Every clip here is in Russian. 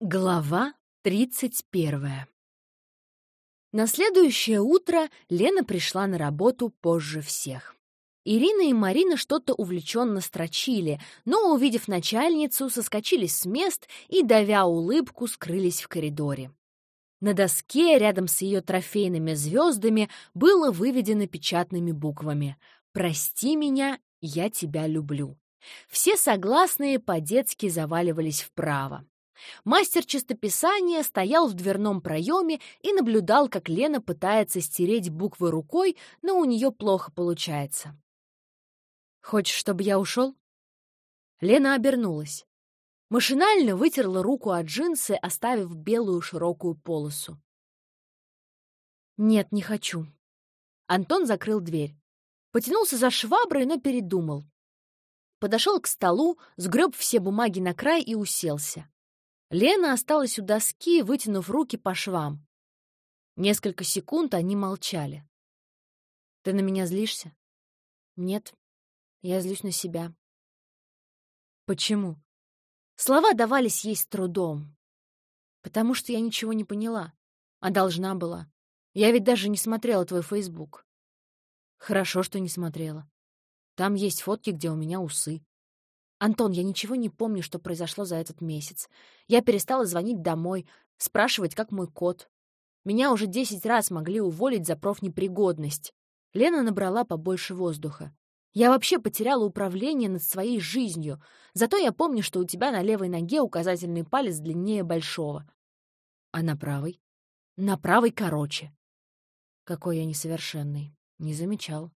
Глава тридцать первая На следующее утро Лена пришла на работу позже всех. Ирина и Марина что-то увлеченно строчили, но, увидев начальницу, соскочили с мест и, давя улыбку, скрылись в коридоре. На доске рядом с ее трофейными звездами было выведено печатными буквами «Прости меня, я тебя люблю». Все согласные по-детски заваливались вправо. Мастер чистописания стоял в дверном проеме и наблюдал, как Лена пытается стереть буквы рукой, но у нее плохо получается. «Хочешь, чтобы я ушел?» Лена обернулась. Машинально вытерла руку от джинсы, оставив белую широкую полосу. «Нет, не хочу». Антон закрыл дверь. Потянулся за шваброй, но передумал. Подошел к столу, сгреб все бумаги на край и уселся. Лена осталась у доски, вытянув руки по швам. Несколько секунд они молчали. «Ты на меня злишься?» «Нет, я злюсь на себя». «Почему?» Слова давались ей с трудом. «Потому что я ничего не поняла, а должна была. Я ведь даже не смотрела твой Фейсбук». «Хорошо, что не смотрела. Там есть фотки, где у меня усы. «Антон, я ничего не помню, что произошло за этот месяц. Я перестала звонить домой, спрашивать, как мой кот. Меня уже десять раз могли уволить за профнепригодность. Лена набрала побольше воздуха. Я вообще потеряла управление над своей жизнью. Зато я помню, что у тебя на левой ноге указательный палец длиннее большого. А на правой? На правой короче. Какой я несовершенный. Не замечал.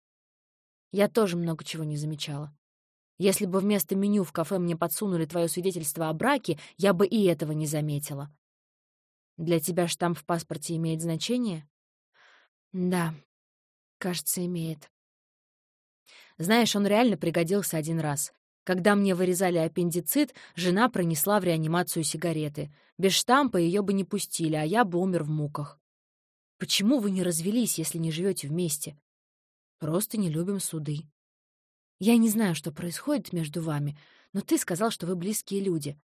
Я тоже много чего не замечала. Если бы вместо меню в кафе мне подсунули твое свидетельство о браке, я бы и этого не заметила. Для тебя штамп в паспорте имеет значение? Да, кажется, имеет. Знаешь, он реально пригодился один раз. Когда мне вырезали аппендицит, жена пронесла в реанимацию сигареты. Без штампа ее бы не пустили, а я бы умер в муках. Почему вы не развелись, если не живете вместе? Просто не любим суды. Я не знаю, что происходит между вами, но ты сказал, что вы близкие люди.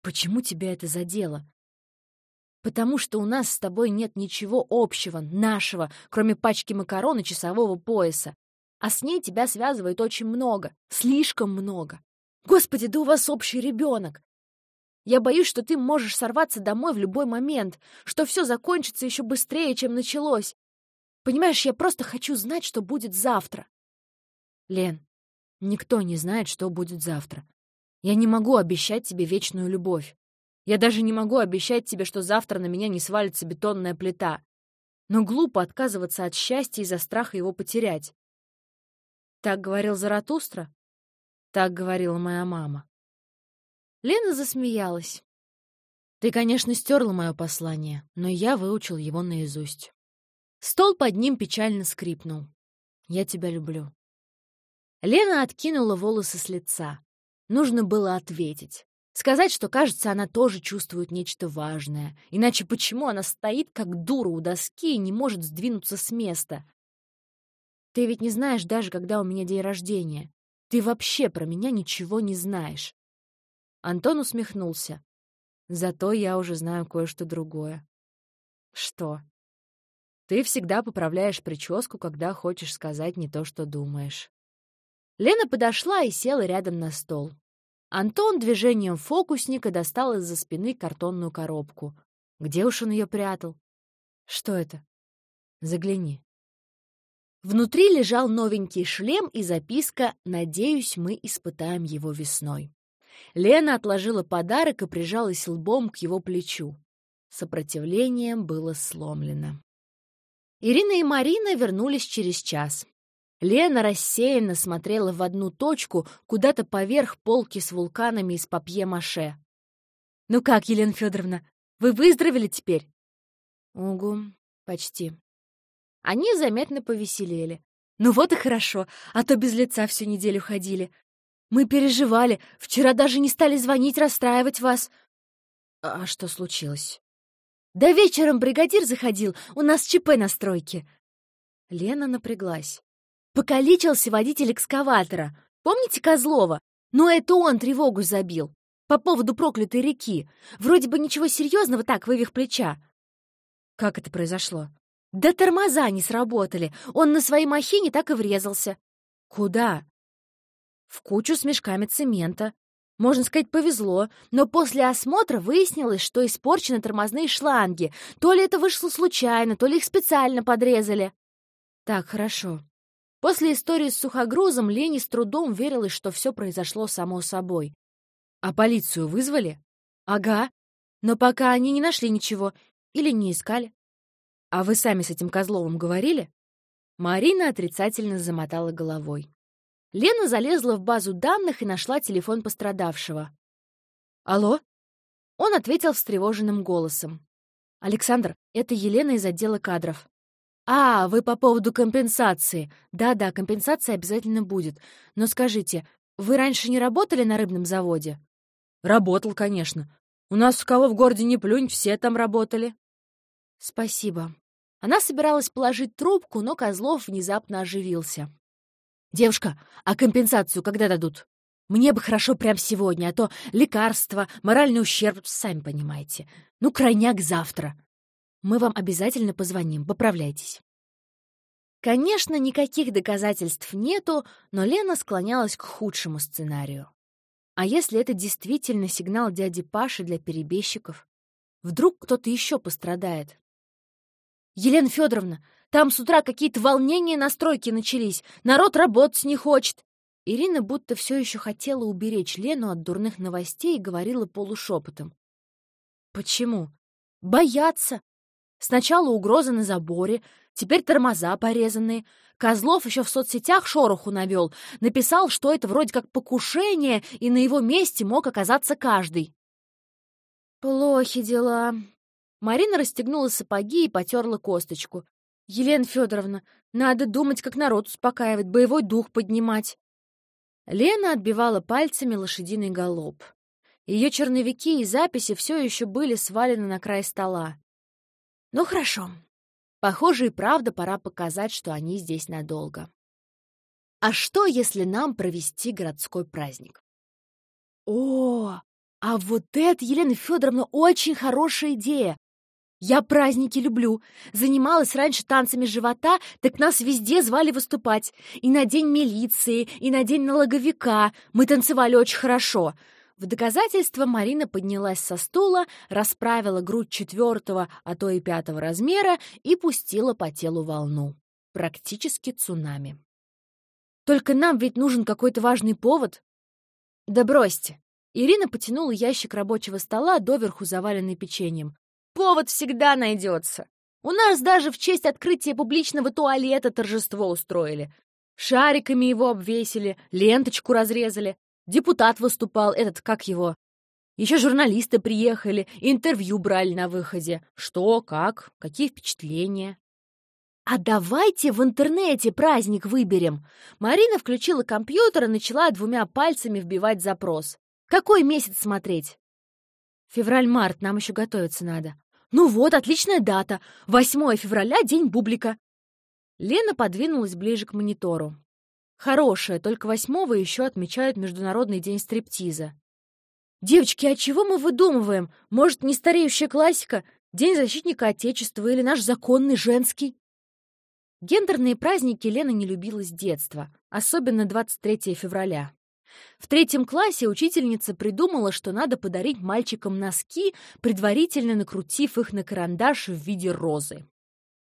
Почему тебя это задело? Потому что у нас с тобой нет ничего общего, нашего, кроме пачки макарон и часового пояса. А с ней тебя связывает очень много, слишком много. Господи, да у вас общий ребенок. Я боюсь, что ты можешь сорваться домой в любой момент, что все закончится еще быстрее, чем началось. Понимаешь, я просто хочу знать, что будет завтра. Лен, Никто не знает, что будет завтра. Я не могу обещать тебе вечную любовь. Я даже не могу обещать тебе, что завтра на меня не свалится бетонная плита. Но глупо отказываться от счастья из-за страха его потерять. Так говорил Заратустра? Так говорила моя мама. Лена засмеялась. Ты, конечно, стерла мое послание, но я выучил его наизусть. Стол под ним печально скрипнул. Я тебя люблю. Лена откинула волосы с лица. Нужно было ответить. Сказать, что, кажется, она тоже чувствует нечто важное. Иначе почему она стоит, как дура у доски и не может сдвинуться с места? Ты ведь не знаешь даже, когда у меня день рождения. Ты вообще про меня ничего не знаешь. Антон усмехнулся. Зато я уже знаю кое-что другое. Что? Ты всегда поправляешь прическу, когда хочешь сказать не то, что думаешь. Лена подошла и села рядом на стол. Антон движением фокусника достал из-за спины картонную коробку. Где уж он ее прятал? Что это? Загляни. Внутри лежал новенький шлем и записка «Надеюсь, мы испытаем его весной». Лена отложила подарок и прижалась лбом к его плечу. Сопротивлением было сломлено. Ирина и Марина вернулись через час. Лена рассеянно смотрела в одну точку, куда-то поверх полки с вулканами из папье-маше. «Ну как, Елена Федоровна, вы выздоровели теперь?» «Угу, почти». Они заметно повеселели. «Ну вот и хорошо, а то без лица всю неделю ходили. Мы переживали, вчера даже не стали звонить, расстраивать вас». «А что случилось?» «Да вечером бригадир заходил, у нас ЧП на стройке». Лена напряглась. Покалечился водитель экскаватора. Помните Козлова? Но это он тревогу забил. По поводу проклятой реки. Вроде бы ничего серьезного так, вывих плеча. Как это произошло? Да тормоза не сработали. Он на своей махине так и врезался. Куда? В кучу с мешками цемента. Можно сказать, повезло, но после осмотра выяснилось, что испорчены тормозные шланги. То ли это вышло случайно, то ли их специально подрезали. Так, хорошо. После истории с сухогрузом Лене с трудом верилось, что все произошло само собой. А полицию вызвали? Ага. Но пока они не нашли ничего. Или не искали. А вы сами с этим Козловым говорили? Марина отрицательно замотала головой. Лена залезла в базу данных и нашла телефон пострадавшего. «Алло?» Он ответил встревоженным голосом. «Александр, это Елена из отдела кадров». «А, вы по поводу компенсации. Да-да, компенсация обязательно будет. Но скажите, вы раньше не работали на рыбном заводе?» «Работал, конечно. У нас в кого в городе не плюнь, все там работали». «Спасибо». Она собиралась положить трубку, но Козлов внезапно оживился. «Девушка, а компенсацию когда дадут? Мне бы хорошо прямо сегодня, а то лекарства, моральный ущерб, сами понимаете. Ну, крайняк завтра. Мы вам обязательно позвоним, поправляйтесь». Конечно, никаких доказательств нету, но Лена склонялась к худшему сценарию. А если это действительно сигнал дяди Паши для перебежчиков? Вдруг кто-то еще пострадает? «Елена Федоровна, там с утра какие-то волнения на стройке начались. Народ работать не хочет. Ирина будто все еще хотела уберечь Лену от дурных новостей и говорила полушепотом. Почему? Боятся. Сначала угрозы на заборе, теперь тормоза порезанные. Козлов еще в соцсетях шороху навел, написал, что это вроде как покушение, и на его месте мог оказаться каждый. Плохи дела. Марина расстегнула сапоги и потерла косточку. «Елена Федоровна, надо думать, как народ успокаивать, боевой дух поднимать». Лена отбивала пальцами лошадиный галоп. Ее черновики и записи все еще были свалены на край стола. «Ну хорошо. Похоже, и правда пора показать, что они здесь надолго. А что, если нам провести городской праздник?» «О, а вот это, Елена Федоровна, очень хорошая идея! Я праздники люблю. Занималась раньше танцами живота, так нас везде звали выступать. И на день милиции, и на день налоговика. Мы танцевали очень хорошо. В доказательство Марина поднялась со стула, расправила грудь четвертого, а то и пятого размера и пустила по телу волну. Практически цунами. Только нам ведь нужен какой-то важный повод. Да бросьте. Ирина потянула ящик рабочего стола, доверху заваленный печеньем. Повод всегда найдется. У нас даже в честь открытия публичного туалета торжество устроили. Шариками его обвесили, ленточку разрезали. Депутат выступал, этот, как его. Еще журналисты приехали, интервью брали на выходе. Что, как, какие впечатления? «А давайте в интернете праздник выберем!» Марина включила компьютер и начала двумя пальцами вбивать запрос. «Какой месяц смотреть?» «Февраль-март, нам еще готовиться надо». «Ну вот, отличная дата. 8 февраля, день бублика». Лена подвинулась ближе к монитору. Хорошая, только восьмого еще отмечают Международный день стриптиза. «Девочки, а чего мы выдумываем? Может, не стареющая классика? День защитника Отечества или наш законный женский?» Гендерные праздники Лена не любила с детства, особенно 23 февраля. В третьем классе учительница придумала, что надо подарить мальчикам носки, предварительно накрутив их на карандаш в виде розы.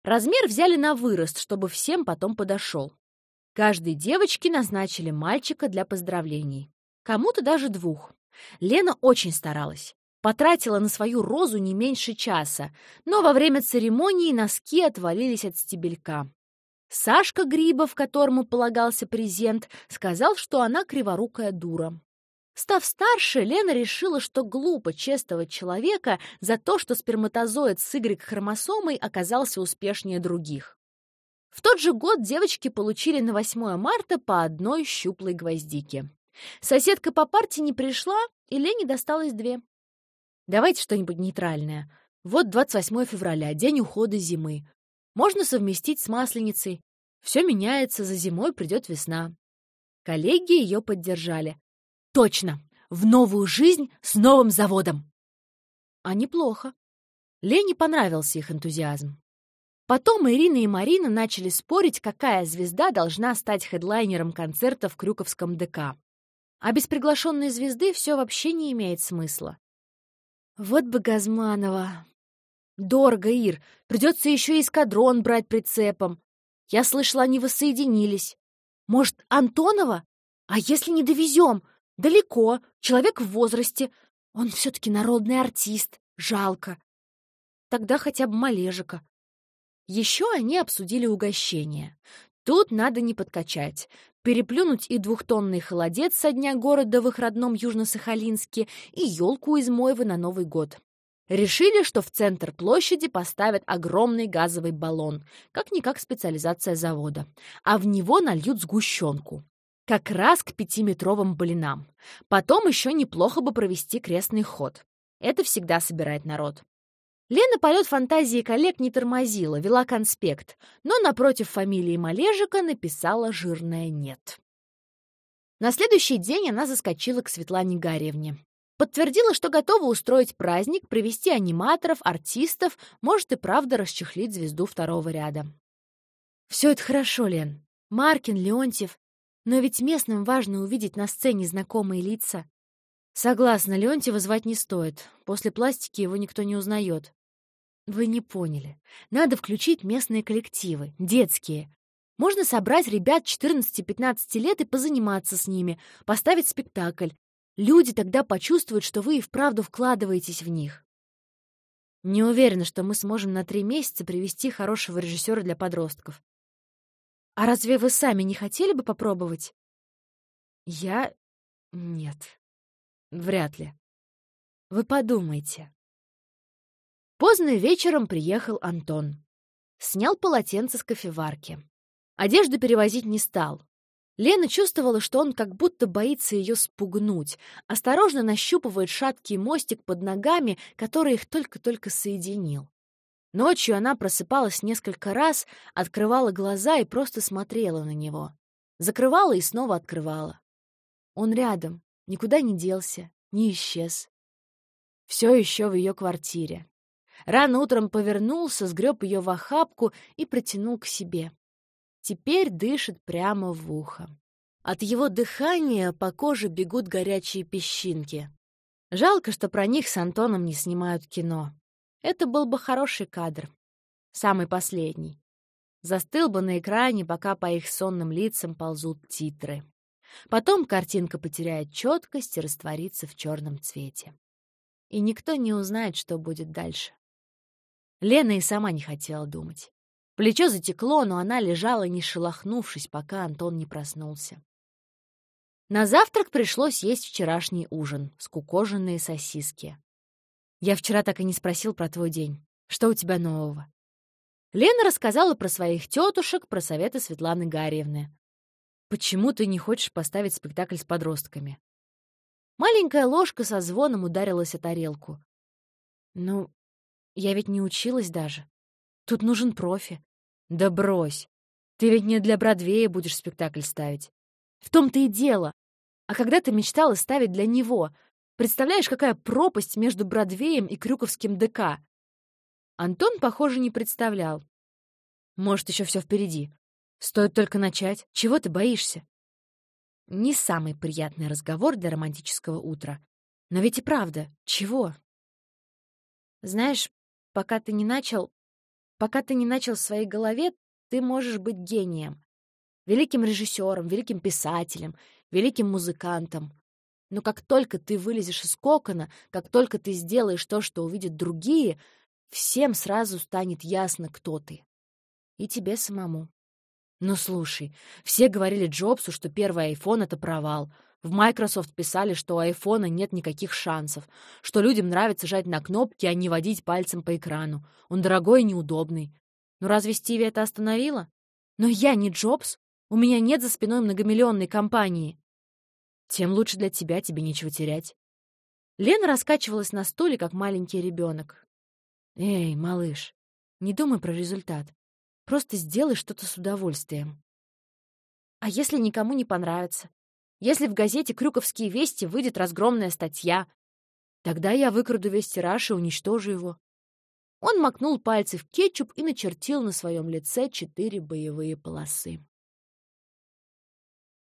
Размер взяли на вырост, чтобы всем потом подошел. Каждой девочке назначили мальчика для поздравлений. Кому-то даже двух. Лена очень старалась. Потратила на свою розу не меньше часа, но во время церемонии носки отвалились от стебелька. Сашка Грибов, которому полагался презент, сказал, что она криворукая дура. Став старше, Лена решила, что глупо чествовать человека за то, что сперматозоид с Y-хромосомой оказался успешнее других. В тот же год девочки получили на 8 марта по одной щуплой гвоздике. Соседка по парте не пришла, и Лене досталось две. Давайте что-нибудь нейтральное. Вот 28 февраля, день ухода зимы. Можно совместить с Масленицей. Все меняется, за зимой придет весна. Коллеги ее поддержали. Точно! в новую жизнь с новым заводом. А неплохо. Лене понравился их энтузиазм. Потом Ирина и Марина начали спорить, какая звезда должна стать хедлайнером концерта в Крюковском ДК. А без приглашенной звезды все вообще не имеет смысла. Вот бы Газманова. Дорого, Ир. Придется еще и эскадрон брать прицепом. Я слышала, они воссоединились. Может, Антонова? А если не довезем? Далеко, человек в возрасте. Он все-таки народный артист. Жалко. Тогда хотя бы Малежика. Еще они обсудили угощение. Тут надо не подкачать. Переплюнуть и двухтонный холодец со дня города в их родном Южно-Сахалинске, и елку из Моевы на Новый год. Решили, что в центр площади поставят огромный газовый баллон, как-никак специализация завода, а в него нальют сгущенку. Как раз к пятиметровым блинам. Потом еще неплохо бы провести крестный ход. Это всегда собирает народ. Лена полет фантазии коллег не тормозила, вела конспект, но напротив фамилии Малежика написала жирное «нет». На следующий день она заскочила к Светлане Гарьевне. Подтвердила, что готова устроить праздник, привести аниматоров, артистов, может и правда расчехлить звезду второго ряда. «Все это хорошо, Лен. Маркин, Леонтьев. Но ведь местным важно увидеть на сцене знакомые лица. Согласна, Леонтьева звать не стоит. После пластики его никто не узнает. Вы не поняли. Надо включить местные коллективы, детские. Можно собрать ребят 14-15 лет и позаниматься с ними, поставить спектакль. Люди тогда почувствуют, что вы и вправду вкладываетесь в них. Не уверена, что мы сможем на три месяца привести хорошего режиссера для подростков. А разве вы сами не хотели бы попробовать? Я... Нет. Вряд ли. Вы подумайте. Поздно вечером приехал Антон. Снял полотенце с кофеварки. Одежду перевозить не стал. Лена чувствовала, что он как будто боится ее спугнуть, осторожно нащупывает шаткий мостик под ногами, который их только-только соединил. Ночью она просыпалась несколько раз, открывала глаза и просто смотрела на него. Закрывала и снова открывала. Он рядом, никуда не делся, не исчез. Все еще в ее квартире. Рано утром повернулся, сгреб ее в охапку и протянул к себе. Теперь дышит прямо в ухо. От его дыхания по коже бегут горячие песчинки. Жалко, что про них с Антоном не снимают кино. Это был бы хороший кадр. Самый последний. Застыл бы на экране, пока по их сонным лицам ползут титры. Потом картинка потеряет четкость и растворится в черном цвете. И никто не узнает, что будет дальше. Лена и сама не хотела думать. Плечо затекло, но она лежала, не шелохнувшись, пока Антон не проснулся. На завтрак пришлось есть вчерашний ужин, скукоженные сосиски. «Я вчера так и не спросил про твой день. Что у тебя нового?» Лена рассказала про своих тетушек, про советы Светланы Гарьевны. «Почему ты не хочешь поставить спектакль с подростками?» Маленькая ложка со звоном ударилась о тарелку. «Ну, я ведь не училась даже. Тут нужен профи. Да брось. Ты ведь не для Бродвея будешь спектакль ставить. В том-то и дело. А когда ты мечтала ставить для него? Представляешь, какая пропасть между Бродвеем и Крюковским ДК? Антон, похоже, не представлял. Может, еще все впереди. Стоит только начать. Чего ты боишься? Не самый приятный разговор для романтического утра. Но ведь и правда, чего? Знаешь, Пока ты не начал... Пока ты не начал в своей голове, ты можешь быть гением. Великим режиссером, великим писателем, великим музыкантом. Но как только ты вылезешь из кокона, как только ты сделаешь то, что увидят другие, всем сразу станет ясно, кто ты. И тебе самому. Ну слушай, все говорили Джобсу, что первый iPhone — это провал — в Microsoft писали, что у айфона нет никаких шансов, что людям нравится жать на кнопки, а не водить пальцем по экрану. Он дорогой и неудобный. Ну разве Стиви это остановило? Но я не Джобс. У меня нет за спиной многомиллионной компании. Тем лучше для тебя, тебе нечего терять. Лена раскачивалась на стуле, как маленький ребенок. Эй, малыш, не думай про результат. Просто сделай что-то с удовольствием. А если никому не понравится? Если в газете «Крюковские вести» выйдет разгромная статья, тогда я выкраду весь тираж и уничтожу его. Он макнул пальцы в кетчуп и начертил на своем лице четыре боевые полосы.